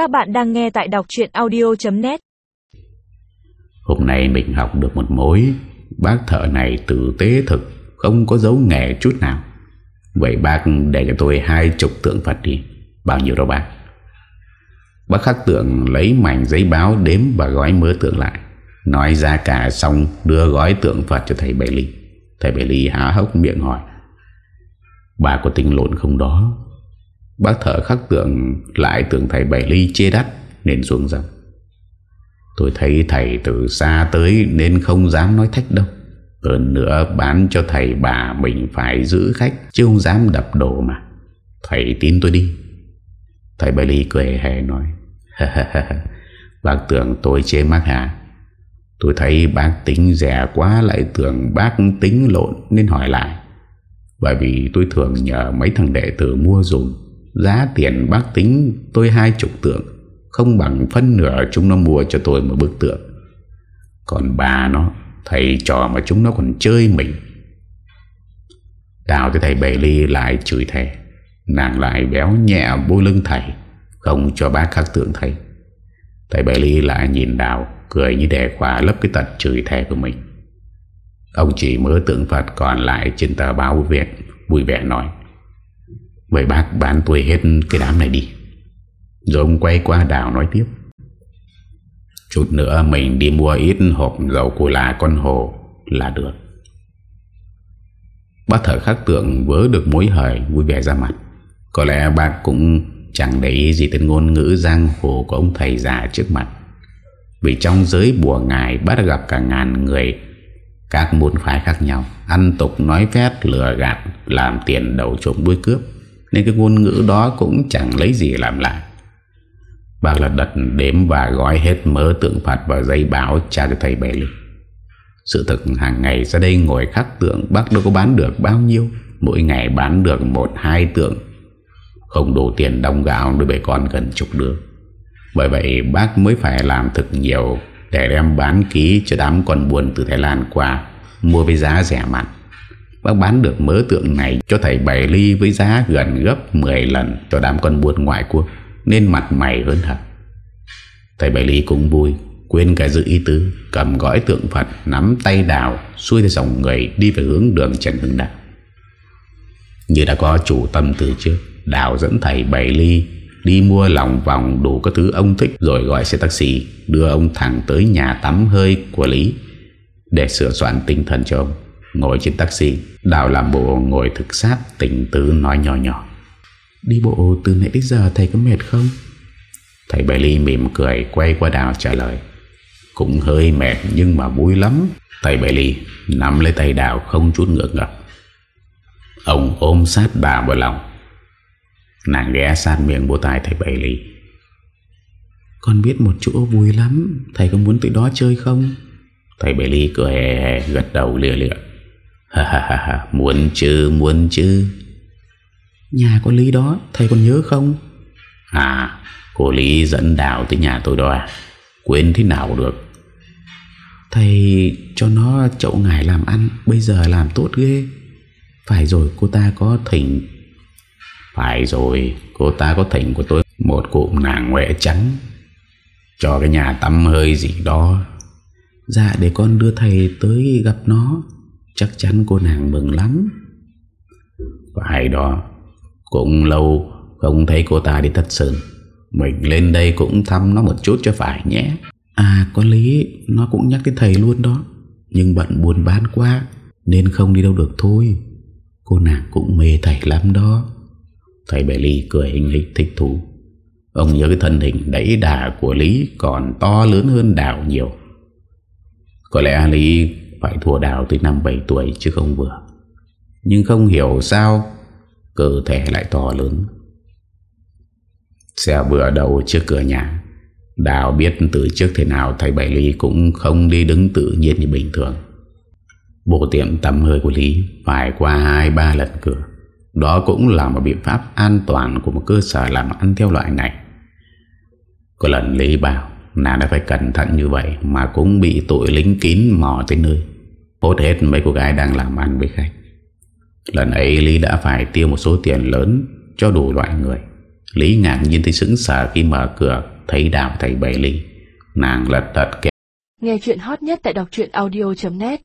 Các bạn đang nghe tại đọc chuyện audio.net Hôm nay mình học được một mối. Bác thợ này tử tế thực, Không có dấu nghề chút nào. Vậy bác để cho tôi hai chục tượng Phật đi. Bao nhiêu đó bác? Bác khắc tượng lấy mảnh giấy báo đếm và gói mớ tượng lại. Nói ra cả xong, đưa gói tượng Phật cho thầy Bảy Ly Thầy Bảy Ly há hốc miệng hỏi, Bà có tính lộn không đó? Bác thợ khắc tượng lại tưởng thầy Bảy Ly chê đắt, Nên xuống dòng Tôi thấy thầy từ xa tới Nên không dám nói thách đâu. Hơn nữa bán cho thầy bà Mình phải giữ khách, Chứ không dám đập đồ mà. Thầy tin tôi đi. Thầy Bảy Ly cười hề nói. Bác tưởng tôi chê mắc hả? Tôi thấy bác tính rẻ quá Lại tưởng bác tính lộn, Nên hỏi lại. Bởi vì tôi thường nhờ mấy thằng đệ tử mua dùng Giá tiền bác tính tôi hai chục tượng, Không bằng phân nửa chúng nó mua cho tôi một bức tượng. Còn bà nó, Thầy trò mà chúng nó còn chơi mình. Đào thấy thầy Bảy Ly lại chửi thầy, Nàng lại béo nhẹ bôi lưng thầy, Không cho bác khắc tượng thầy. Thầy Bảy Ly lại nhìn Đào, Cười như đè khóa lấp cái tật chửi thề của mình. Ông chỉ mớ tượng Phật còn lại trên tờ báo viện Vui vẻ nói. Vậy bác bán tôi hết cái đám này đi. Rồi ông quay qua đảo nói tiếp. Chút nữa mình đi mua ít hộp dầu của là con hồ là được. Bác thở khắc tượng vớ được mối hời vui vẻ ra mặt. Có lẽ bác cũng chẳng để ý gì tên ngôn ngữ giang hồ của ông thầy già trước mặt. Vì trong giới bùa ngài, bác gặp cả ngàn người, Các môn phái khác nhau. Ăn tục, nói phép lừa gạt, Làm tiền đầu trộm, đuôi cướp nên cái ngôn ngữ đó cũng chẳng lấy gì làm lại. Bác là đặt đếm và gói hết mớ tượng Phật vào giấy báo trả cho thầy Bailey Sự thực hàng ngày ra đây ngồi khắc tượng bác đâu có bán được bao nhiêu. Mỗi ngày bán được một, hai tượng. Không đủ tiền đồng gạo đôi bề con gần chục đứa. Bởi vậy bác mới phải làm thực nhiều Để đem bán ký cho đám con buồn từ Thái Lan qua, Mua với giá rẻ mặn Bác bán được mớ tượng này cho thầy Bảy Ly với giá gần gấp 10 lần cho đám con buôn ngoại quốc. Nên mặt mày hơn thật Thầy Bảy Ly cũng vui, Quên cả dự ý tứ, Cầm gói tượng Phật, Nắm tay đào, Xuôi theo dòng người đi về hướng đường Trần Hưng Đạo. Như đã có chủ tâm từ trước, Đào dẫn thầy Bảy Ly, Đi mua lòng vòng đủ các thứ ông thích, Rồi gọi xe taxi, Đưa ông thẳng tới nhà tắm hơi của Lý Để sửa soạn tinh thần cho ông. Ngồi trên taxi Đào làm bộ ngồi thực sát Tỉnh tứ nói nhỏ nhỏ. Đi bộ từ nãy đến giờ thầy có mệt không? Thầy Bảy Ly mỉm cười Quay qua Đào trả lời. Cũng hơi mệt nhưng mà vui lắm. Thầy Bảy Ly nắm lấy tay Đào Không chút ngượng ngập. Ông ôm sát bà vào lòng. Nàng ghé sát miệng bộ tai thầy Bảy Ly. Con biết một chỗ vui lắm. Thầy có muốn tới đó chơi không? Thầy Bảy Ly cười hề hề gật đầu lìa lịa Ha ha ha ha. Muốn chứ muốn chứ. Nhà có Lý đó Thầy còn nhớ không? À cô Lý dẫn Đào tới nhà tôi đó à? Quên thế nào được? Thầy cho nó chậu ngải làm ăn Bây giờ làm tốt ghê. Phải rồi cô ta có thỉnh. Phải rồi Cô ta có thỉnh của tôi Một cụm nàng ngoẹ trắng. Cho cái nhà tắm hơi gì đó. Dạ để con đưa thầy tới gặp nó Chắc chắn cô nàng mừng lắm. Phải đó Cũng lâu không thấy cô ta đi thất sơn. Mình lên đây cũng thăm nó một chút cho phải nhé. À có lý. Nó cũng nhắc cái thầy luôn đó. Nhưng bận buồn bán quá, Nên không đi đâu được thôi. Cô nàng cũng mê thầy lắm đó. Thầy Bè Ly cười hình lịch thích thú. Ông nhớ cái thân hình đẩy đà của Lý Còn to lớn hơn đảo nhiều. Có lẽ Lý phải thua đào tới năm 7 tuổi chứ không vừa. Nhưng không hiểu sao, Cơ thể lại to lớn. Xe vừa đầu trước cửa nhà, Đào biết từ trước thế nào Thầy Bảy Ly cũng không đi đứng tự nhiên như bình thường. Bộ tiệm tắm hơi của Lý Phải qua hai ba lần cửa. Đó cũng là một biện pháp an toàn Của một cơ sở làm ăn theo loại này. Có lần Lý bảo Nàng đã phải cẩn thận như vậy Mà cũng bị tội lính kín mò tới nơi. Hốt hết mấy cô gái đang làm ăn với khách. Lần ấy Lý đã phải tiêu một số tiền lớn Cho đủ loại người. Lý ngạc nhiên thấy sững sờ khi mở cửa, Thấy đào thầy bày ly Nàng lật đật kẹt. Nghe chuyện hot nhất tại đọc audio.net